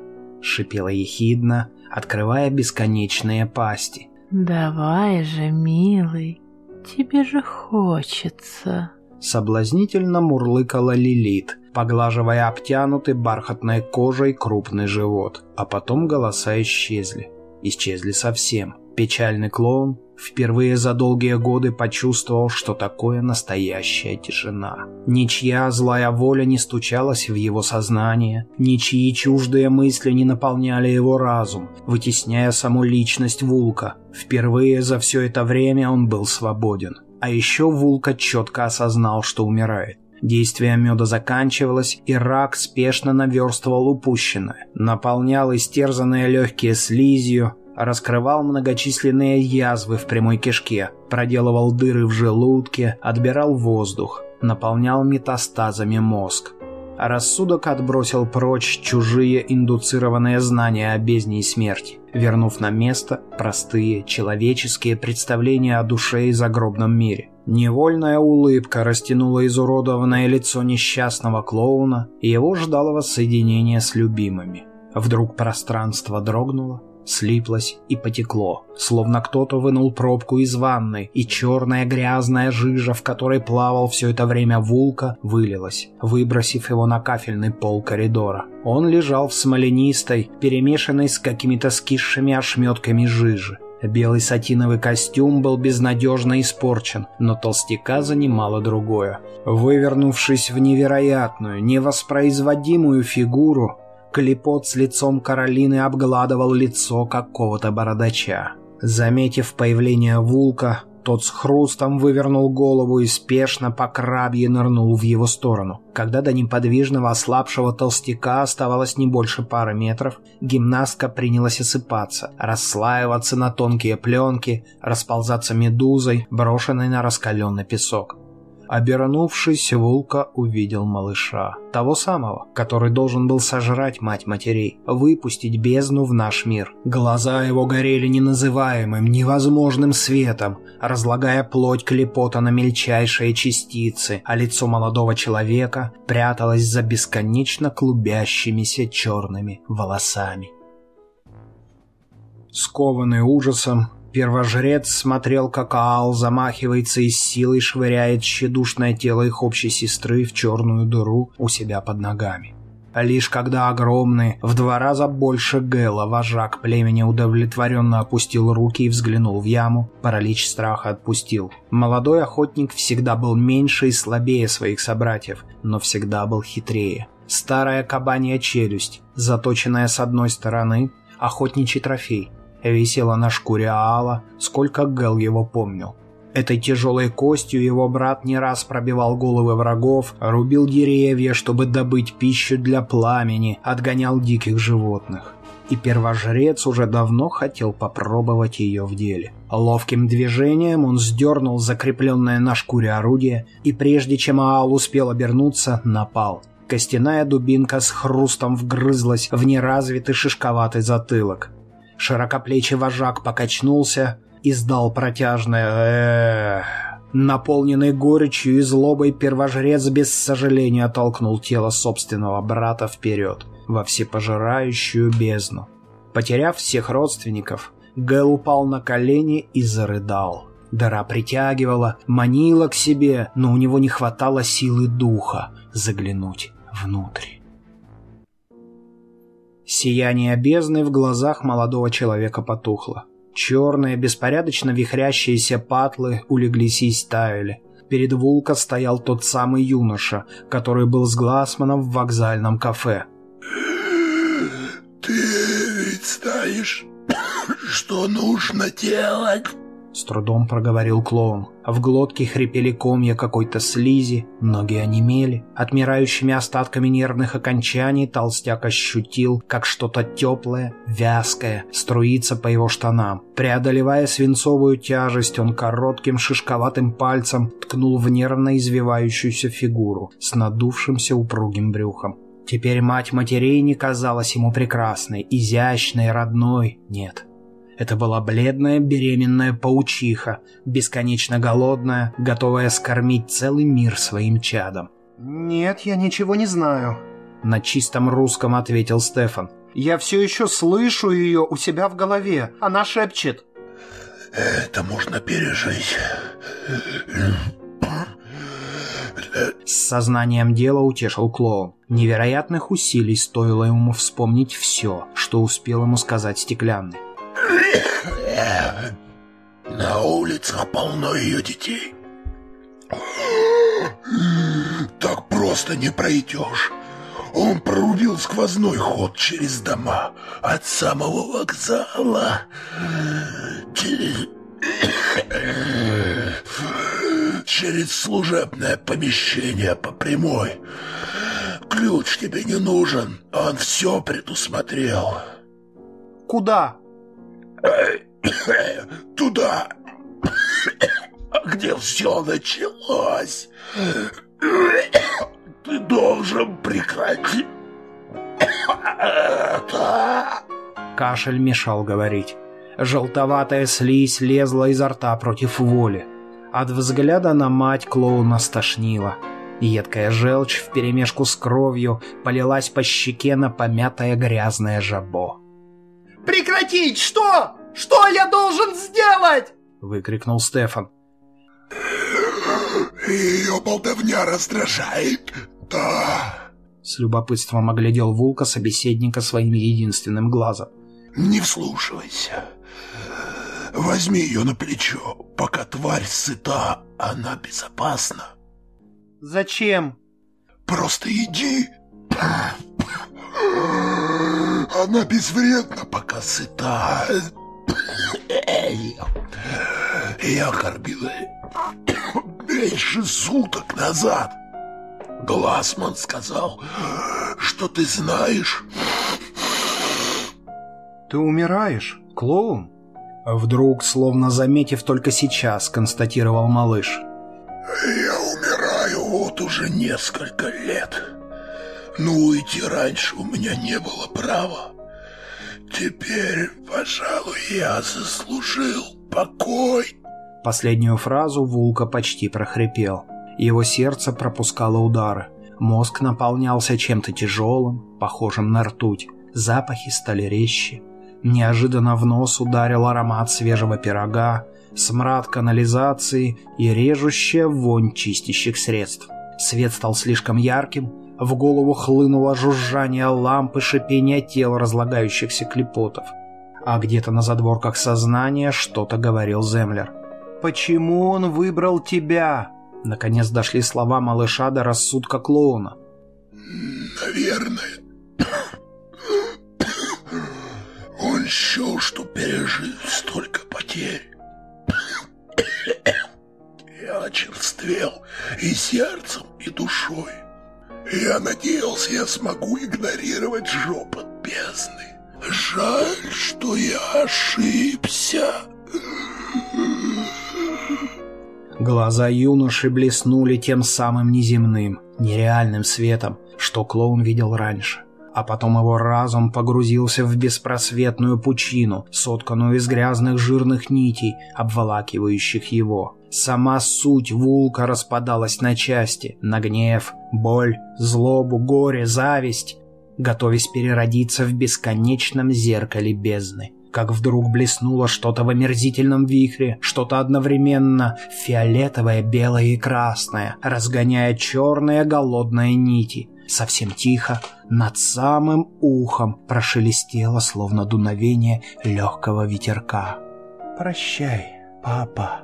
— шипела ехидно, открывая бесконечные пасти. «Давай же, милый, тебе же хочется». Соблазнительно мурлыкала Лилит, поглаживая обтянутый бархатной кожей крупный живот, а потом голоса исчезли. Исчезли совсем. Печальный клоун впервые за долгие годы почувствовал, что такое настоящая тишина. Ничья злая воля не стучалась в его сознание, ничьи чуждые мысли не наполняли его разум, вытесняя саму личность Вулка. Впервые за все это время он был свободен. А еще Вулка четко осознал, что умирает. Действие меда заканчивалось, и рак спешно наверстывал упущенное, наполнял истерзанные легкие слизью, раскрывал многочисленные язвы в прямой кишке, проделывал дыры в желудке, отбирал воздух, наполнял метастазами мозг. А рассудок отбросил прочь чужие индуцированные знания о бездне и смерти, вернув на место простые человеческие представления о душе и загробном мире. Невольная улыбка растянула изуродованное лицо несчастного клоуна, и его ждало воссоединение с любимыми. Вдруг пространство дрогнуло, слиплось и потекло, словно кто-то вынул пробку из ванны, и черная грязная жижа, в которой плавал все это время Вулка, вылилась, выбросив его на кафельный пол коридора. Он лежал в смоленистой, перемешанной с какими-то скисшими ошметками жижи. Белый сатиновый костюм был безнадежно испорчен, но толстяка занимало другое. Вывернувшись в невероятную, невоспроизводимую фигуру, Клепот с лицом Каролины обгладывал лицо какого-то бородача. Заметив появление Вулка, тот с хрустом вывернул голову и спешно по крабье нырнул в его сторону. Когда до неподвижного ослабшего толстяка оставалось не больше пары метров, гимнастка принялась осыпаться, расслаиваться на тонкие пленки, расползаться медузой, брошенной на раскаленный песок. Обернувшись, Вулка увидел малыша. Того самого, который должен был сожрать мать матерей, выпустить бездну в наш мир. Глаза его горели неназываемым, невозможным светом, разлагая плоть клепота на мельчайшие частицы, а лицо молодого человека пряталось за бесконечно клубящимися черными волосами. Скованный ужасом, Первожрец смотрел, как Аал замахивается и с силой швыряет тщедушное тело их общей сестры в черную дыру у себя под ногами. Лишь когда огромный, в два раза больше Гэла, вожак племени удовлетворенно опустил руки и взглянул в яму, паралич страха отпустил. Молодой охотник всегда был меньше и слабее своих собратьев, но всегда был хитрее. Старая кабанья челюсть, заточенная с одной стороны, охотничий трофей, висела на шкуре Аала, сколько Гэл его помнил. Этой тяжелой костью его брат не раз пробивал головы врагов, рубил деревья, чтобы добыть пищу для пламени, отгонял диких животных. И первожрец уже давно хотел попробовать ее в деле. Ловким движением он сдернул закрепленное на шкуре орудие, и прежде чем Аал успел обернуться, напал. Костяная дубинка с хрустом вгрызлась в неразвитый шишковатый затылок. Широкоплечий вожак покачнулся, издал протяжное э Наполненный горечью и злобой первожрец без сожаления толкнул тело собственного брата вперед, во всепожирающую бездну. Потеряв всех родственников, Гэл упал на колени и зарыдал. Дыра притягивала, манила к себе, но у него не хватало силы духа заглянуть внутрь. Сияние бездны в глазах молодого человека потухло. Черные, беспорядочно вихрящиеся патлы улеглись и стаяли. Перед Вулка стоял тот самый юноша, который был с Глассманом в вокзальном кафе. «Ты ведь знаешь, что нужно делать?» С трудом проговорил клоун. В глотке хрипели комья какой-то слизи, ноги онемели. Отмирающими остатками нервных окончаний толстяк ощутил, как что-то теплое, вязкое, струится по его штанам. Преодолевая свинцовую тяжесть, он коротким шишковатым пальцем ткнул в нервно извивающуюся фигуру с надувшимся упругим брюхом. Теперь мать матерей не казалась ему прекрасной, изящной, родной. Нет, это была бледная беременная паучиха, бесконечно голодная, готовая скормить целый мир своим чадом. «Нет, я ничего не знаю», — на чистом русском ответил Стефан. «Я все еще слышу ее у себя в голове. Она шепчет». «Это можно пережить». С сознанием дела утешил клоун. Невероятных усилий стоило ему вспомнить все, что успел ему сказать Стеклянный. На улицах полно ее детей. Так просто не пройдешь. Он прорубил сквозной ход через дома от самого вокзала через... через служебное помещение по прямой. Ключ тебе не нужен, он все предусмотрел. Куда? Туда, где все началось. Ты должен прекратить. Кашель мешал говорить. Желтоватая слизь лезла изо рта против воли. От взгляда на мать клоуна стошнило. Едкая желчь вперемешку с кровью полилась по щеке на помятое грязное жабо. Прекратить! Что? Что я должен сделать? Выкрикнул Стефан. Ее болтовня раздражает. Да. С любопытством оглядел Вулка собеседника своим единственным глазом. Не вслушивайся. Возьми ее на плечо. Пока тварь сыта, она безопасна. Зачем? Просто иди. Она безвредна, пока сыта. Я кормила меньше суток назад. Глассман сказал, что ты знаешь. Ты умираешь, клоун? Вдруг, словно заметив только сейчас, констатировал малыш. Я умираю вот уже несколько лет. Но уйти раньше у меня не было права. Теперь, пожалуй, я заслужил покой. Последнюю фразу Вулка почти прохрипел. Его сердце пропускало удары. Мозг наполнялся чем-то тяжелым, похожим на ртуть. Запахи стали резче. Неожиданно в нос ударил аромат свежего пирога, смрад канализации и режущая вонь чистящих средств. Свет стал слишком ярким, в голову хлынуло жужжание лампы, шипение тел разлагающихся клепотов. А где-то на задворках сознания что-то говорил Землер. «Почему он выбрал тебя?» Наконец дошли слова малыша до рассудка клоуна. Наверное. Он счел, что пережил столько потерь. Я очерствел и сердцем, и душой. Я надеялся, я смогу игнорировать жопот бездны. Жаль, что я ошибся. Глаза юноши блеснули тем самым неземным, нереальным светом, что клоун видел раньше. А потом его разум погрузился в беспросветную пучину, сотканную из грязных жирных нитей, обволакивающих его. Сама суть Вулка распадалась на части, на гнев, боль, злобу, горе, зависть, готовясь переродиться в бесконечном зеркале бездны как вдруг блеснуло что-то в омерзительном вихре, что-то одновременно фиолетовое, белое и красное, разгоняя черные голодные нити. Совсем тихо, над самым ухом прошелестело, словно дуновение легкого ветерка. «Прощай, папа».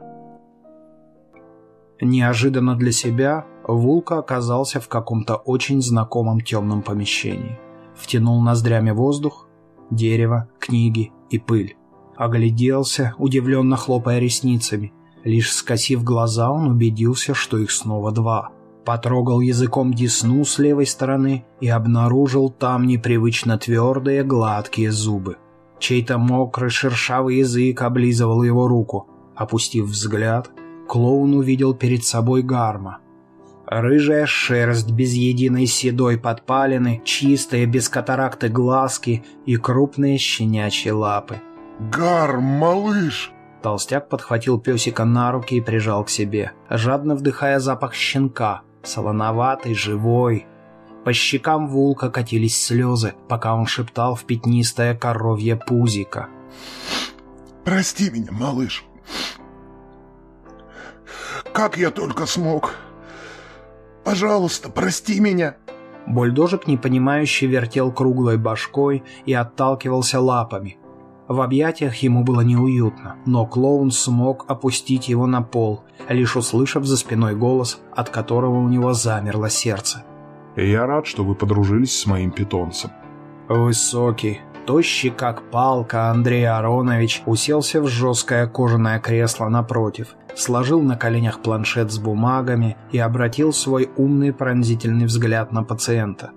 Неожиданно для себя Вулка оказался в каком-то очень знакомом темном помещении. Втянул ноздрями воздух, дерево, книги, и пыль. Огляделся, удивленно хлопая ресницами. Лишь скосив глаза, он убедился, что их снова два. Потрогал языком десну с левой стороны и обнаружил там непривычно твердые гладкие зубы. Чей-то мокрый шершавый язык облизывал его руку. Опустив взгляд, клоун увидел перед собой гарма. Рыжая шерсть без единой седой подпалины, чистые без катаракты глазки и крупные щенячьи лапы. «Гар, малыш!» Толстяк подхватил песика на руки и прижал к себе, жадно вдыхая запах щенка, солоноватый, живой. По щекам Вулка катились слезы, пока он шептал в пятнистое коровье пузико. «Прости меня, малыш. Как я только смог...» Пожалуйста, прости меня!» Бульдожик, непонимающе, вертел круглой башкой и отталкивался лапами. В объятиях ему было неуютно, но клоун смог опустить его на пол, лишь услышав за спиной голос, от которого у него замерло сердце. «Я рад, что вы подружились с моим питомцем». Высокий, тощий как палка Андрей Аронович уселся в жесткое кожаное кресло напротив, сложил на коленях планшет с бумагами и обратил свой умный пронзительный взгляд на пациента.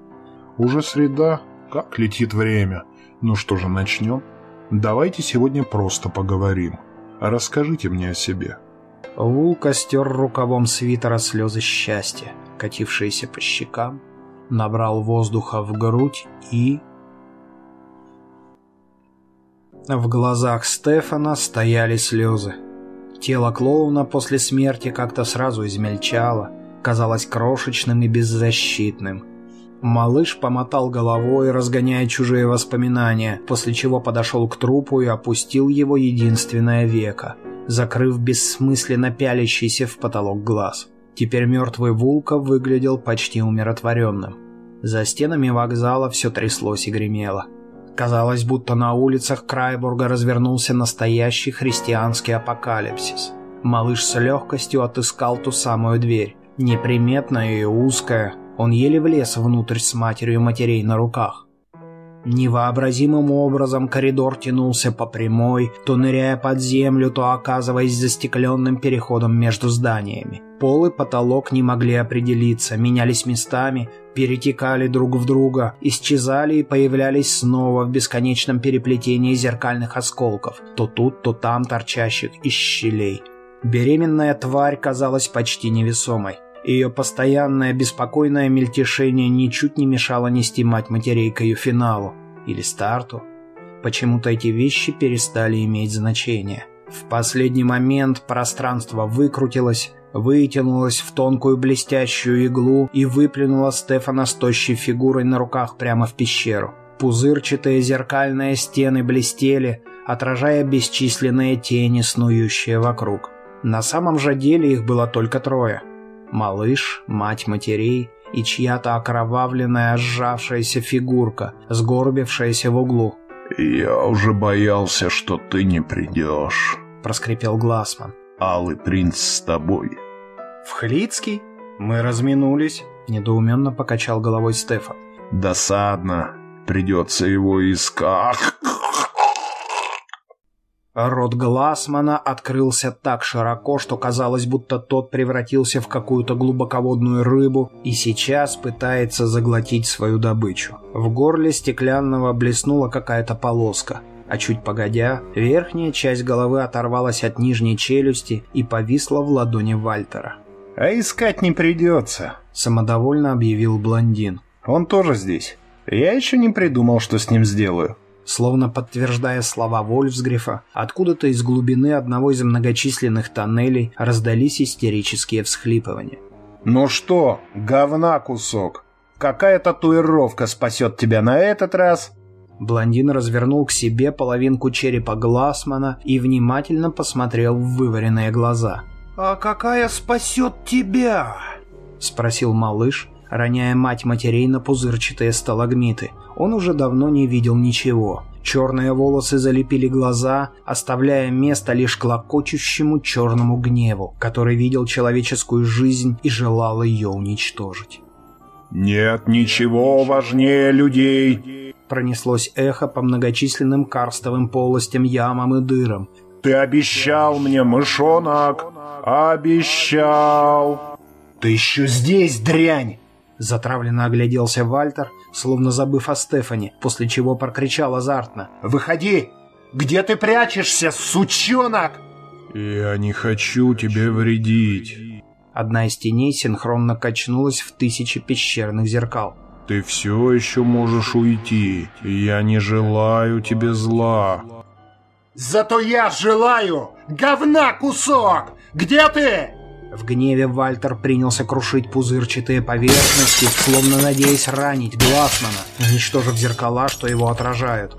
«Уже среда, как летит время. Ну что же, начнем? Давайте сегодня просто поговорим. Расскажите мне о себе». Вулка стер рукавом свитера слезы счастья, катившиеся по щекам, набрал воздуха в грудь и В глазах Стефана стояли слезы. Тело клоуна после смерти как-то сразу измельчало, казалось крошечным и беззащитным. Малыш помотал головой, разгоняя чужие воспоминания, после чего подошел к трупу и опустил его единственное веко, закрыв бессмысленно пялящийся в потолок глаз. Теперь мертвый Вулка выглядел почти умиротворенным. За стенами вокзала все тряслось и гремело. Казалось, будто на улицах Крайбурга развернулся настоящий христианский апокалипсис. Малыш с легкостью отыскал ту самую дверь. Неприметная и узкая, он еле влез внутрь с матерью матерей на руках. Невообразимым образом коридор тянулся по прямой, то ныряя под землю, то оказываясь застекленным переходом между зданиями. Пол и потолок не могли определиться, менялись местами, перетекали друг в друга, исчезали и появлялись снова в бесконечном переплетении зеркальных осколков, то тут, то там торчащих из щелей. Беременная тварь казалась почти невесомой. Ее постоянное беспокойное мельтешение ничуть не мешало нести мать матерей к ее финалу или старту. Почему-то эти вещи перестали иметь значение. В последний момент пространство выкрутилось, вытянулось в тонкую блестящую иглу и выплюнуло Стефана с тощей фигурой на руках прямо в пещеру. Пузырчатые зеркальные стены блестели, отражая бесчисленные тени, снующие вокруг. На самом же деле их было только трое. Малыш, мать матерей и чья-то окровавленная сжавшаяся фигурка, сгорбившаяся в углу. «Я уже боялся, что ты не придешь», — проскрипел Глассман. «Алый принц с тобой». «В Хлицкий? Мы разминулись», — недоуменно покачал головой Стефан. «Досадно. Придется его искать». Рот Глассмана открылся так широко, что казалось, будто тот превратился в какую-то глубоководную рыбу и сейчас пытается заглотить свою добычу. В горле стеклянного блеснула какая-то полоска, а чуть погодя, верхняя часть головы оторвалась от нижней челюсти и повисла в ладони Вальтера. «А искать не придется», — самодовольно объявил блондин. «Он тоже здесь. Я еще не придумал, что с ним сделаю». Словно подтверждая слова Вольфсгрифа, откуда-то из глубины одного из многочисленных тоннелей раздались истерические всхлипывания. «Ну что, говна кусок? Какая татуировка спасет тебя на этот раз?» Блондин развернул к себе половинку черепа Глассмана и внимательно посмотрел в вываренные глаза. «А какая спасет тебя?» — спросил малыш, роняя мать матерей на пузырчатые сталагмиты. Он уже давно не видел ничего. Черные волосы залепили глаза, оставляя место лишь клокочущему черному гневу, который видел человеческую жизнь и желал ее уничтожить. «Нет ничего важнее людей!» Пронеслось эхо по многочисленным карстовым полостям, ямам и дырам. «Ты обещал мне, мышонок! Обещал!» «Ты еще здесь, дрянь!» Затравленно огляделся Вальтер, словно забыв о Стефане, после чего прокричал азартно. «Выходи! Где ты прячешься, сучонок?» «Я не хочу тебе вредить». Одна из теней синхронно качнулась в тысячи пещерных зеркал. «Ты все еще можешь уйти, я не желаю тебе зла». «Зато я желаю! Говна кусок! Где ты?» В гневе Вальтер принялся крушить пузырчатые поверхности, словно надеясь ранить Глассмана, уничтожив зеркала, что его отражают.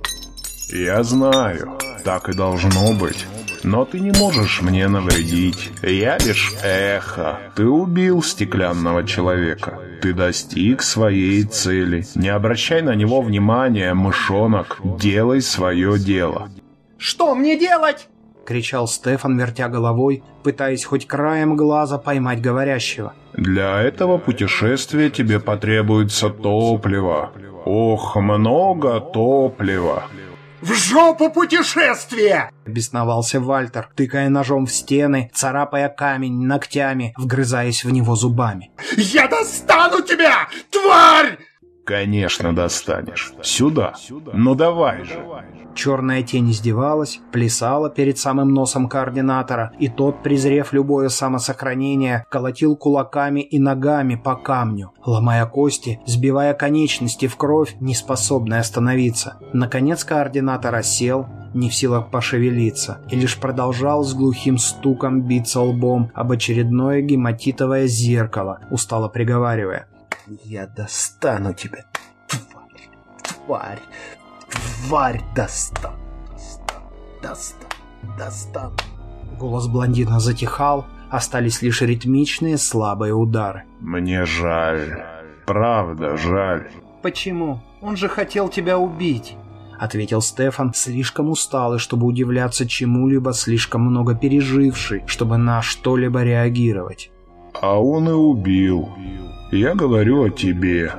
«Я знаю, так и должно быть. Но ты не можешь мне навредить. Я лишь эхо. Ты убил стеклянного человека. Ты достиг своей цели. Не обращай на него внимания, мышонок. Делай свое дело». «Что мне делать?» — кричал Стефан, вертя головой, пытаясь хоть краем глаза поймать говорящего. «Для этого путешествия тебе потребуется топливо. Ох, много топлива!» «В жопу путешествие!» — бесновался Вальтер, тыкая ножом в стены, царапая камень ногтями, вгрызаясь в него зубами. «Я достану тебя, тварь!» «Конечно достанешь. Сюда. Ну давай же!» Черная тень издевалась, плясала перед самым носом координатора, и тот, презрев любое самосохранение, колотил кулаками и ногами по камню, ломая кости, сбивая конечности в кровь, не способная остановиться. Наконец координатор осел, не в силах пошевелиться, и лишь продолжал с глухим стуком биться лбом об очередное гематитовое зеркало, устало приговаривая. «Я достану тебя, тварь, тварь, тварь достану, достану, достану, достану». Голос блондина затихал, остались лишь ритмичные слабые удары. «Мне жаль. Правда жаль». «Почему? Он же хотел тебя убить», — ответил Стефан, слишком усталый, чтобы удивляться чему-либо, слишком много переживший, чтобы на что-либо реагировать. «А он и убил. Я говорю о тебе.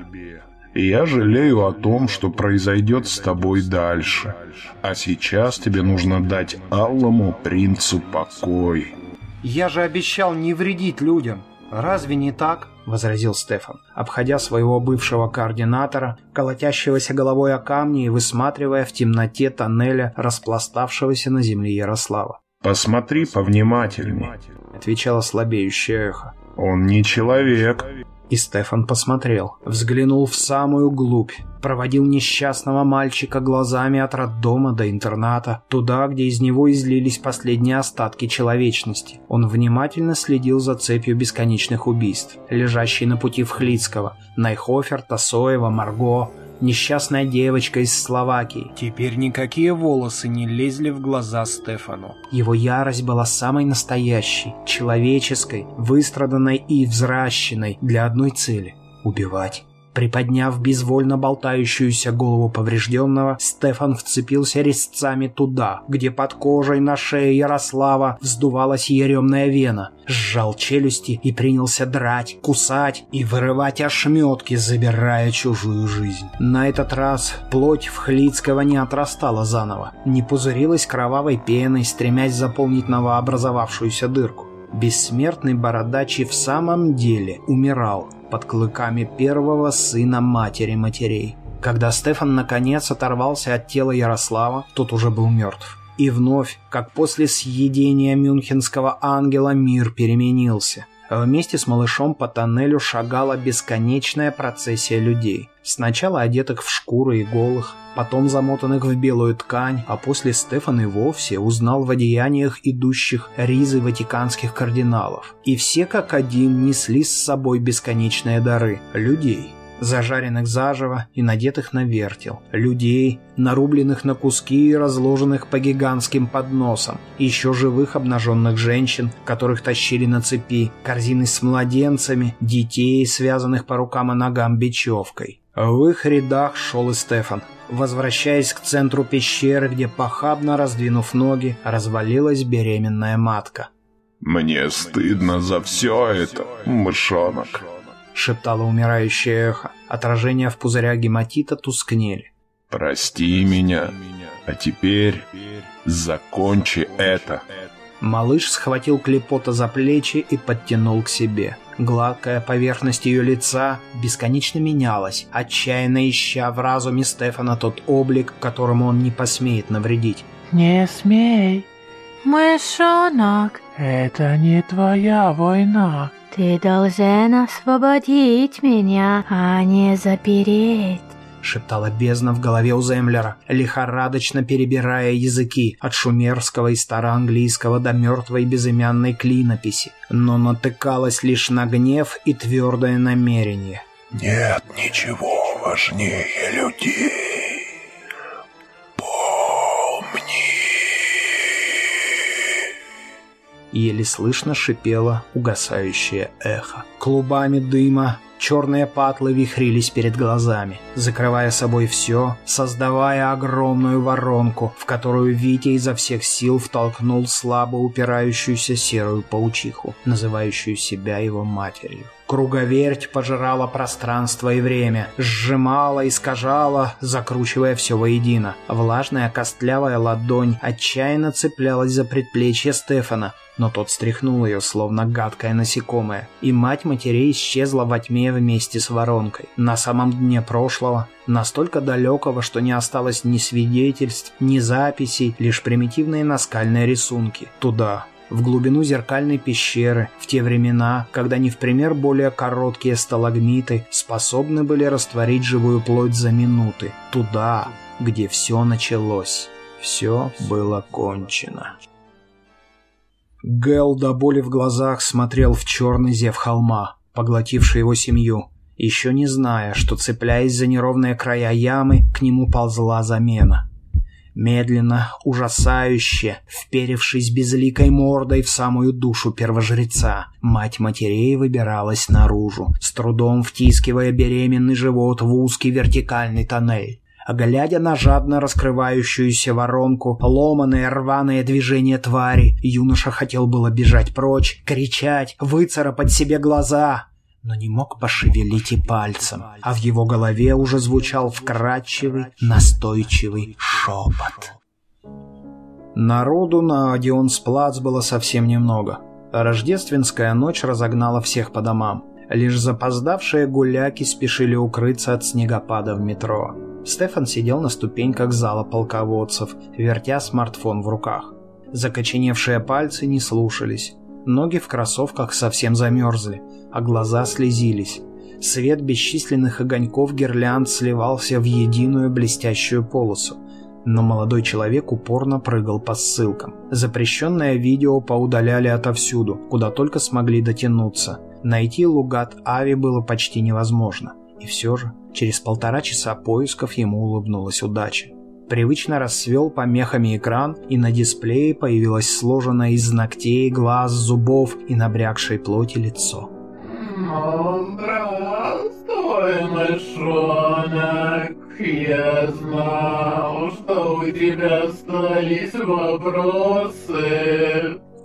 Я жалею о том, что произойдет с тобой дальше. А сейчас тебе нужно дать Аллому принцу покой». «Я же обещал не вредить людям. Разве не так?» — возразил Стефан, обходя своего бывшего координатора, колотящегося головой о камни и высматривая в темноте тоннеля распластавшегося на земле Ярослава. «Посмотри повнимательней», — отвечало слабеющее эхо. «Он не человек». И Стефан посмотрел, взглянул в самую глубь, проводил несчастного мальчика глазами от роддома до интерната, туда, где из него излились последние остатки человечности. Он внимательно следил за цепью бесконечных убийств, лежащей на пути Вхлицкого, Найхофер, Тасоева, Марго, несчастная девочка из Словакии. Теперь никакие волосы не лезли в глаза Стефану. Его ярость была самой настоящей, человеческой, выстраданной и взращенной для одной цели — убивать. Приподняв безвольно болтающуюся голову поврежденного, Стефан вцепился резцами туда, где под кожей на шее Ярослава вздувалась еремная вена, сжал челюсти и принялся драть, кусать и вырывать ошметки, забирая чужую жизнь. На этот раз плоть Вхлицкого не отрастала заново, не пузырилась кровавой пеной, стремясь заполнить новообразовавшуюся дырку. Бессмертный бородач и в самом деле умирал под клыками первого сына матери матерей. Когда Стефан наконец оторвался от тела Ярослава, тот уже был мертв. И вновь, как после съедения мюнхенского ангела, мир переменился. Вместе с малышом по тоннелю шагала бесконечная процессия людей. Сначала одетых в шкуры и голых, потом замотанных в белую ткань, а после Стефан и вовсе узнал в одеяниях идущих ризы ватиканских кардиналов. И все как один несли с собой бесконечные дары – людей – зажаренных заживо и надетых на вертел, людей, нарубленных на куски и разложенных по гигантским подносам, еще живых обнаженных женщин, которых тащили на цепи, корзины с младенцами, детей, связанных по рукам и ногам бечевкой. В их рядах шел и Стефан, возвращаясь к центру пещеры, где, похабно раздвинув ноги, развалилась беременная матка. «Мне стыдно за все это, мышонок», — шептало умирающее эхо. Отражения в пузырях гематита тускнели. «Прости меня, а теперь закончи это». Малыш схватил Клепота за плечи и подтянул к себе. Гладкая поверхность ее лица бесконечно менялась, отчаянно ища в разуме Стефана тот облик, которому он не посмеет навредить. «Не смей, мышонок, это не твоя война». «Ты должен освободить меня, а не запереть». — шептала бездна в голове у Землера, лихорадочно перебирая языки от шумерского и староанглийского до мертвой безымянной клинописи, но натыкалась лишь на гнев и твердое намерение. «Нет ничего важнее людей. еле слышно шипело угасающее эхо. Клубами дыма черные патлы вихрились перед глазами, закрывая собой все, создавая огромную воронку, в которую Витя изо всех сил втолкнул слабо упирающуюся серую паучиху, называющую себя его матерью. Круговерть пожирала пространство и время, сжимала, искажала, закручивая все воедино. Влажная костлявая ладонь отчаянно цеплялась за предплечье Стефана, но тот стряхнул ее, словно гадкое насекомое, и мать матерей исчезла во тьме вместе с воронкой. На самом дне прошлого, настолько далекого, что не осталось ни свидетельств, ни записей, лишь примитивные наскальные рисунки. Туда, в глубину зеркальной пещеры, в те времена, когда не в пример более короткие сталагмиты способны были растворить живую плоть за минуты. Туда, где все началось. Все было кончено. Гэл до боли в глазах смотрел в черный зев холма, поглотивший его семью, еще не зная, что, цепляясь за неровные края ямы, к нему ползла замена. Медленно, ужасающе, вперевшись безликой мордой в самую душу первожреца, мать матерей выбиралась наружу, с трудом втискивая беременный живот в узкий вертикальный тоннель. А глядя на жадно раскрывающуюся воронку, ломаные рваные движения твари, юноша хотел было бежать прочь, кричать, выцарапать себе глаза, но не мог пошевелить и пальцем, а в его голове уже звучал вкрадчивый, настойчивый шепот. Народу на Одионсплац было совсем немного. Рождественская ночь разогнала всех по домам. Лишь запоздавшие гуляки спешили укрыться от снегопада в метро. Стефан сидел на ступеньках зала полководцев, вертя смартфон в руках. Закоченевшие пальцы не слушались. Ноги в кроссовках совсем замерзли, а глаза слезились. Свет бесчисленных огоньков гирлянд сливался в единую блестящую полосу. Но молодой человек упорно прыгал по ссылкам. Запрещенное видео поудаляли отовсюду, куда только смогли дотянуться. Найти Лугат Ави было почти невозможно И все же, через полтора часа поисков ему улыбнулась удача. Привычно расцвел помехами экран, и на дисплее появилось сложенное из ногтей, глаз, зубов и набрякшей плоти лицо. Ну, здравствуй, мышонок. Я знал, что у тебя остались вопросы.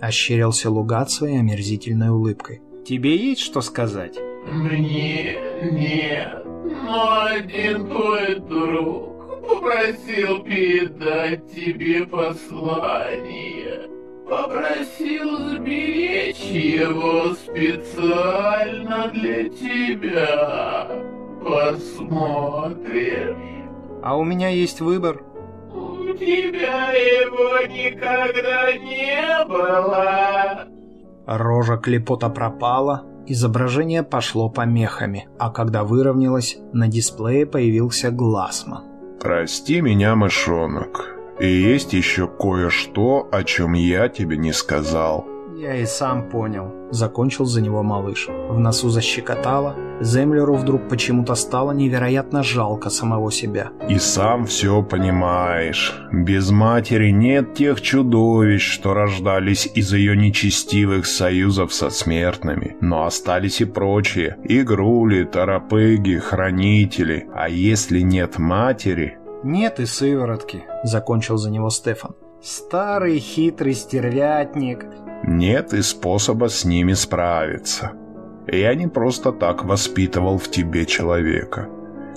Ощерился Лугат своей омерзительной улыбкой. «Тебе есть что сказать?» Мне нет, но один твой друг попросил передать тебе послание. Попросил сберечь его специально для тебя. Посмотришь. А у меня есть выбор. У тебя его никогда не было. Рожа Клепота пропала, изображение пошло помехами, а когда выровнялось, на дисплее появился Глассман. «Прости меня, мышонок, и есть еще кое-что, о чем я тебе не сказал». Я и сам понял. Закончил за него малыш. В носу защекотало. Землеру вдруг почему-то стало невероятно жалко самого себя. И сам все понимаешь. Без матери нет тех чудовищ, что рождались из ее нечестивых союзов со смертными. Но остались и прочие. Игрули, торопыги, хранители. А если нет матери... Нет и сыворотки, закончил за него Стефан. Старый хитрый стервятник. Нет и способа с ними справиться. Я не просто так воспитывал в тебе человека.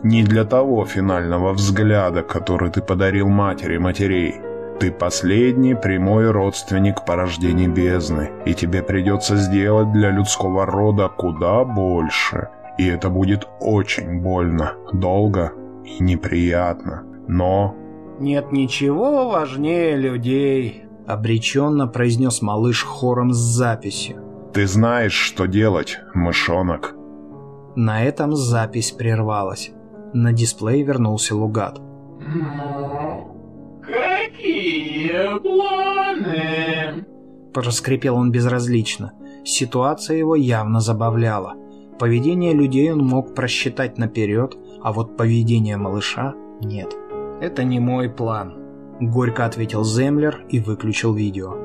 Не для того финального взгляда, который ты подарил матери матерей. Ты последний прямой родственник порождений бездны, и тебе придется сделать для людского рода куда больше. И это будет очень больно, долго и неприятно. Но «Нет ничего важнее людей», — обреченно произнес малыш хором с записью. «Ты знаешь, что делать, мышонок». На этом запись прервалась. На дисплей вернулся Лугат. Какие планы? Проскрипел он безразлично. Ситуация его явно забавляла. Поведение людей он мог просчитать наперед, а вот поведение малыша — нет. «Это не мой план», — горько ответил Землер и выключил видео.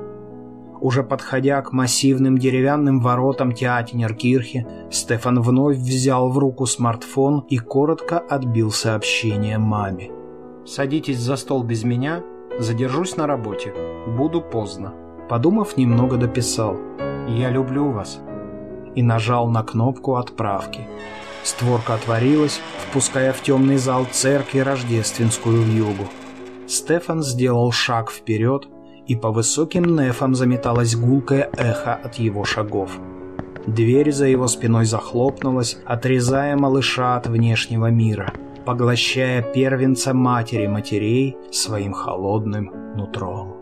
Уже подходя к массивным деревянным воротам Театинеркирхи, Стефан вновь взял в руку смартфон и коротко отбил сообщение маме. «Садитесь за стол без меня, задержусь на работе, буду поздно». Подумав, немного дописал «Я люблю вас» и нажал на кнопку отправки. Створка отворилась, впуская в темный зал церкви рождественскую вьюгу. Стефан сделал шаг вперед, и по высоким нефам заметалось гулкое эхо от его шагов. Дверь за его спиной захлопнулась, отрезая малыша от внешнего мира, поглощая первенца матери матерей своим холодным нутром.